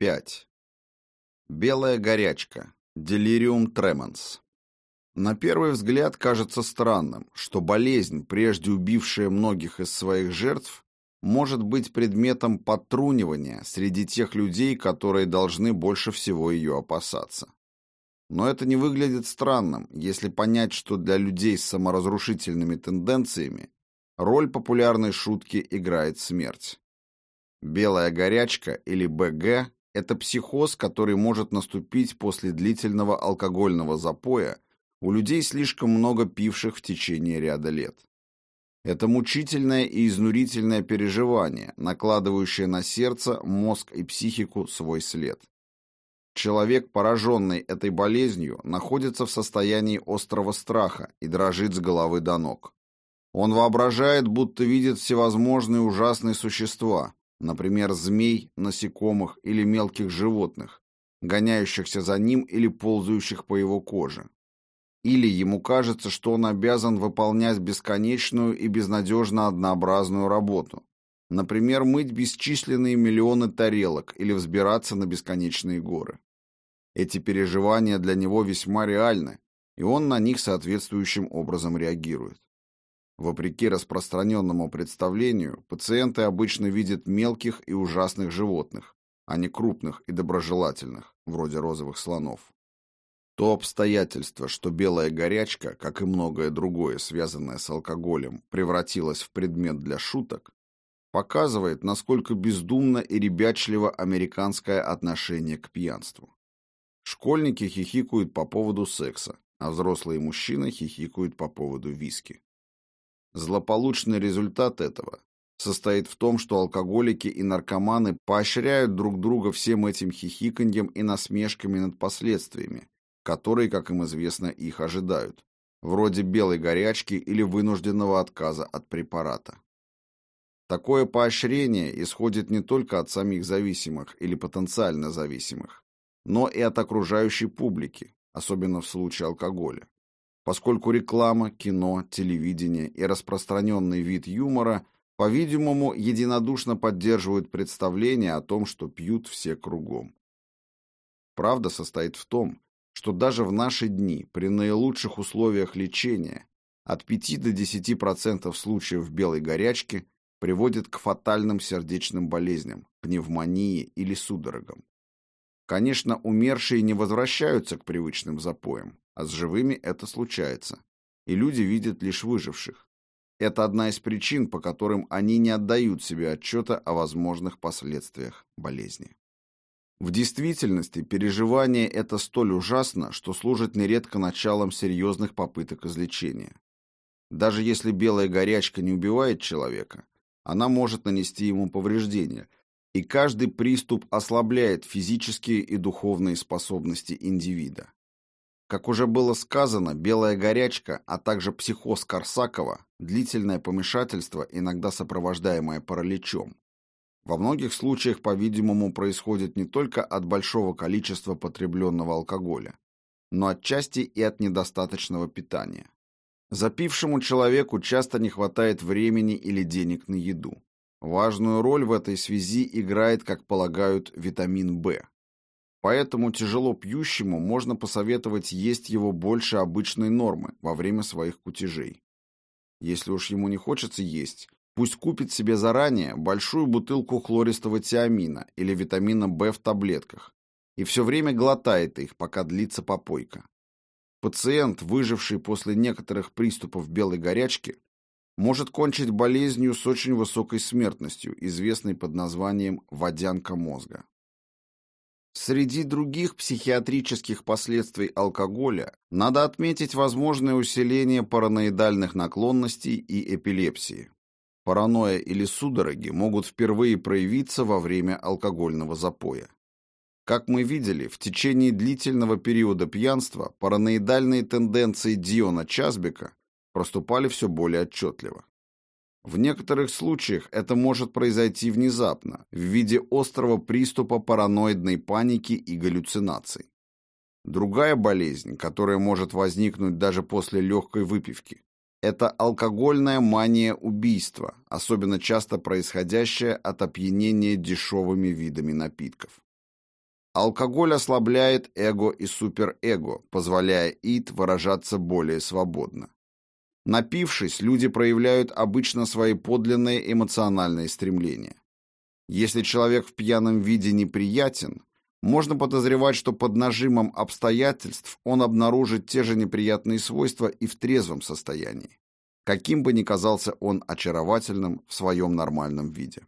5. Белая горячка. Делириум тременс. На первый взгляд кажется странным, что болезнь, прежде убившая многих из своих жертв, может быть предметом подтрунивания среди тех людей, которые должны больше всего ее опасаться. Но это не выглядит странным, если понять, что для людей с саморазрушительными тенденциями роль популярной шутки играет смерть. Белая горячка или БГ – это психоз, который может наступить после длительного алкогольного запоя у людей, слишком много пивших в течение ряда лет. Это мучительное и изнурительное переживание, накладывающее на сердце, мозг и психику свой след. Человек, пораженный этой болезнью, находится в состоянии острого страха и дрожит с головы до ног. Он воображает, будто видит всевозможные ужасные существа, например, змей, насекомых или мелких животных, гоняющихся за ним или ползающих по его коже. Или ему кажется, что он обязан выполнять бесконечную и безнадежно однообразную работу, например, мыть бесчисленные миллионы тарелок или взбираться на бесконечные горы. Эти переживания для него весьма реальны, и он на них соответствующим образом реагирует. Вопреки распространенному представлению, пациенты обычно видят мелких и ужасных животных, а не крупных и доброжелательных, вроде розовых слонов. То обстоятельство, что белая горячка, как и многое другое, связанное с алкоголем, превратилась в предмет для шуток, показывает, насколько бездумно и ребячливо американское отношение к пьянству. Школьники хихикают по поводу секса, а взрослые мужчины хихикают по поводу виски. Злополучный результат этого состоит в том, что алкоголики и наркоманы поощряют друг друга всем этим хихиканьем и насмешками над последствиями, которые, как им известно, их ожидают, вроде белой горячки или вынужденного отказа от препарата. Такое поощрение исходит не только от самих зависимых или потенциально зависимых, но и от окружающей публики, особенно в случае алкоголя поскольку реклама, кино, телевидение и распространенный вид юмора, по-видимому, единодушно поддерживают представление о том, что пьют все кругом. Правда состоит в том, что даже в наши дни, при наилучших условиях лечения, от 5 до 10% случаев белой горячки приводит к фатальным сердечным болезням, пневмонии или судорогам. Конечно, умершие не возвращаются к привычным запоям, а с живыми это случается, и люди видят лишь выживших. Это одна из причин, по которым они не отдают себе отчета о возможных последствиях болезни. В действительности переживание это столь ужасно, что служит нередко началом серьезных попыток излечения. Даже если белая горячка не убивает человека, она может нанести ему повреждения, и каждый приступ ослабляет физические и духовные способности индивида. Как уже было сказано, белая горячка, а также психоз Корсакова, длительное помешательство, иногда сопровождаемое параличом, во многих случаях, по-видимому, происходит не только от большого количества потребленного алкоголя, но отчасти и от недостаточного питания. Запившему человеку часто не хватает времени или денег на еду. Важную роль в этой связи играет, как полагают, витамин В. Поэтому тяжело пьющему можно посоветовать есть его больше обычной нормы во время своих кутежей. Если уж ему не хочется есть, пусть купит себе заранее большую бутылку хлористого тиамина или витамина В в таблетках и все время глотает их, пока длится попойка. Пациент, выживший после некоторых приступов белой горячки, может кончить болезнью с очень высокой смертностью, известной под названием водянка мозга. Среди других психиатрических последствий алкоголя надо отметить возможное усиление параноидальных наклонностей и эпилепсии. Паранойя или судороги могут впервые проявиться во время алкогольного запоя. Как мы видели, в течение длительного периода пьянства параноидальные тенденции Диона Часбека проступали все более отчетливо. В некоторых случаях это может произойти внезапно, в виде острого приступа параноидной паники и галлюцинаций. Другая болезнь, которая может возникнуть даже после легкой выпивки, это алкогольная мания убийства, особенно часто происходящая от опьянения дешевыми видами напитков. Алкоголь ослабляет эго и суперэго, позволяя ид выражаться более свободно. Напившись, люди проявляют обычно свои подлинные эмоциональные стремления. Если человек в пьяном виде неприятен, можно подозревать, что под нажимом обстоятельств он обнаружит те же неприятные свойства и в трезвом состоянии, каким бы ни казался он очаровательным в своем нормальном виде.